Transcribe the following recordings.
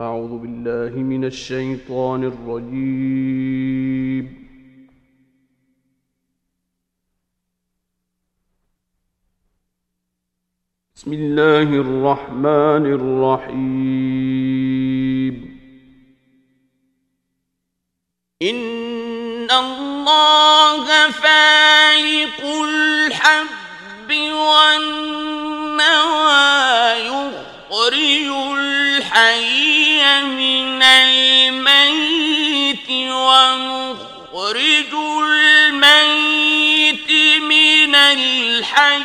أعوذ بالله من الشيطان الرجيم. بسم الله الرحمن الرحيم. إن الله فالق الحب والنوى حي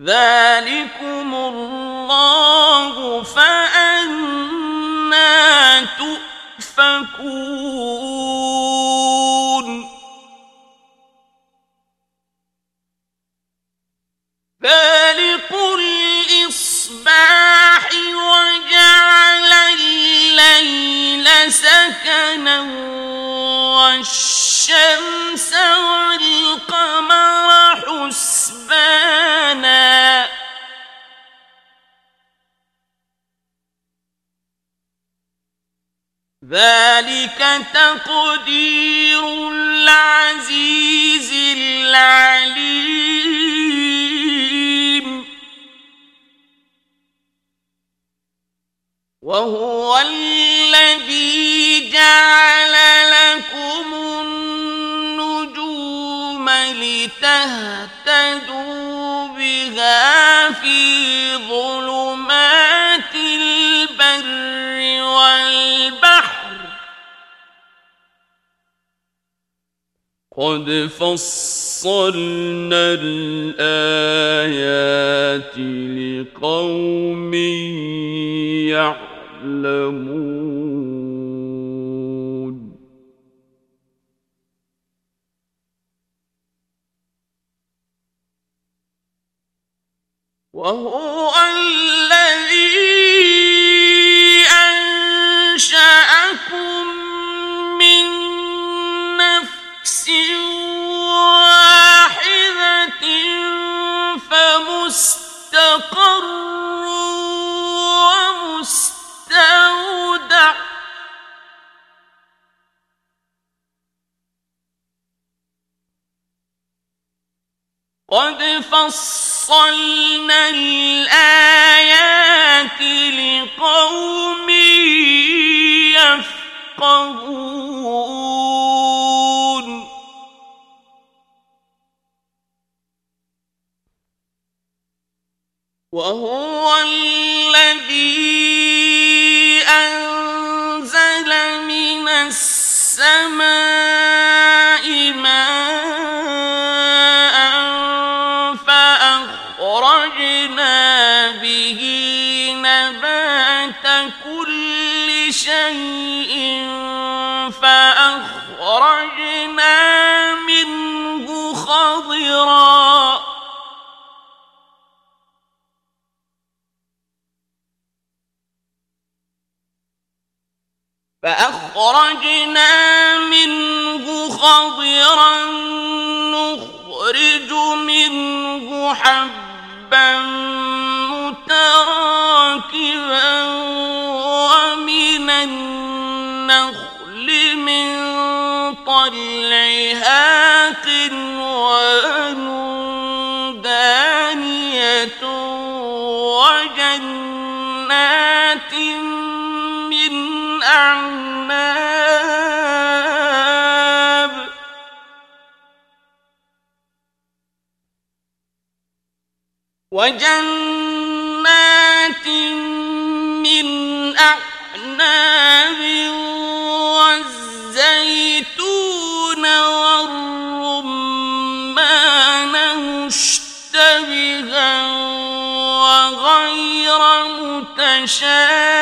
ذلكم الله فأنا تؤفكون. والشمس والقمر حسبانا. ذلك تقدير العزيز العليم. وهو الذي جعل لتهتدوا بها في ظلمات البر والبحر قد فصلنا الآيات لقوم يعلمون وهو الذي أنشأكم من نفس واحدة فمستقر ومستودع. قد فصلنا الآيات لقوم يفقهون وهو الذي أنزل من السماء فأخرجنا منه خضرا نخرج منه حبا متراكبا ومن النخل من طلعها قنوان دانية وجنات من أعناب وجنات من أعناب والزيتون والرمان مشتبها وغير متشابه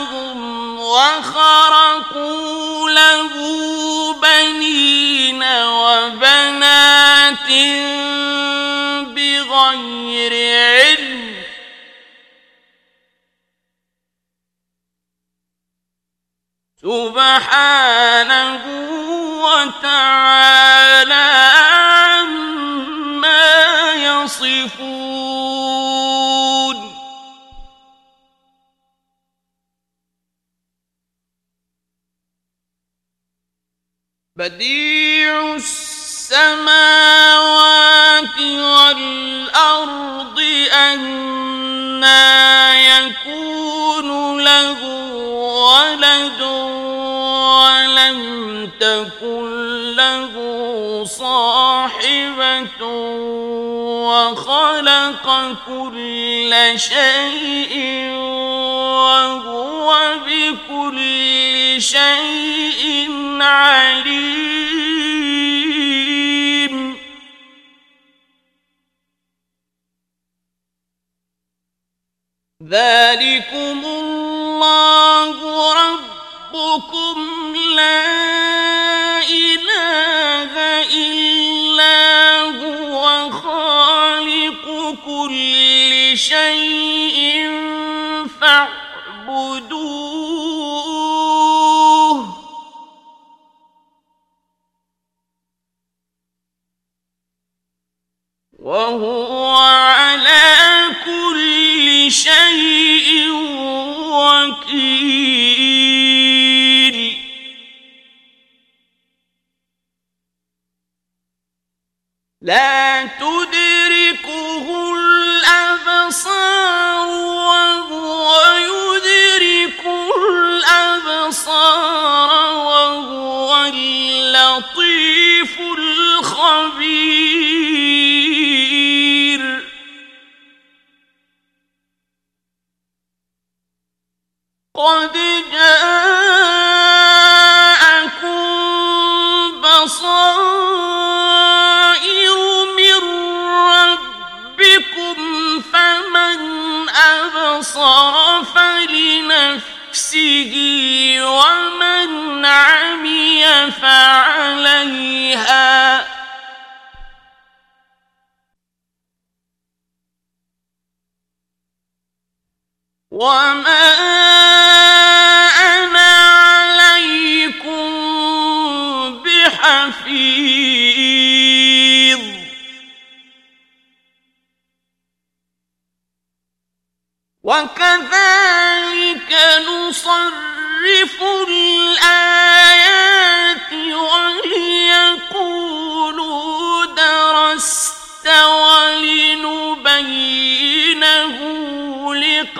وخلقهم وخرقوا له بنين وبنات بغير علم سبحانه وتعالى عما يصفون بديع السماوات والأرض أنا يكون له ولد ولم تكن له صاحبة وخلق كل شيء وهو بكل شيء عليم. ذلكم الله ربكم لا إله إلا هو خالق كل شيء فاعبدوه وهو على كل شيء وكيل. لا فلنفسه ومن عمي فعليها. وما أنا عليكم بحفيظ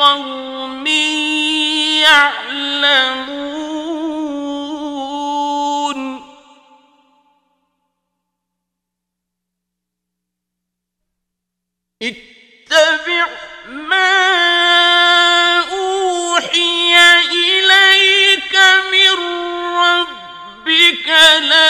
لقوم يعلمون. اتبع ما أوحي إليك من ربك لا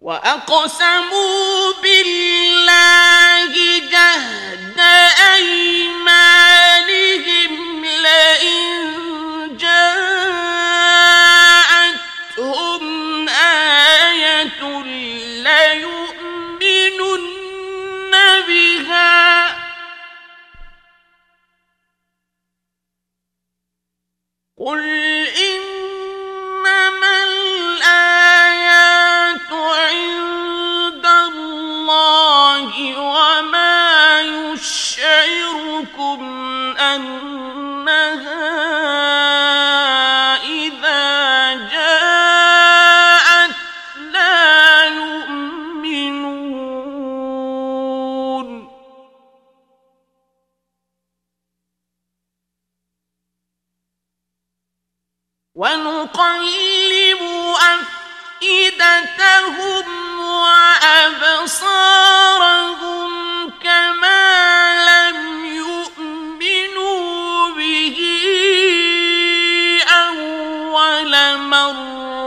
وَأَقْسَمُوا بِاللَّهِ جَهْدَ أَيْمَانِهِمْ جَاءَتْهُمْ آيَةٌ بِهَا قُلْ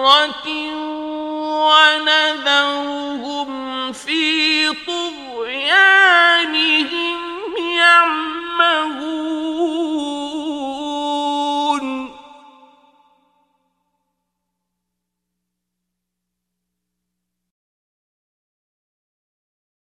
مرة ونذرهم في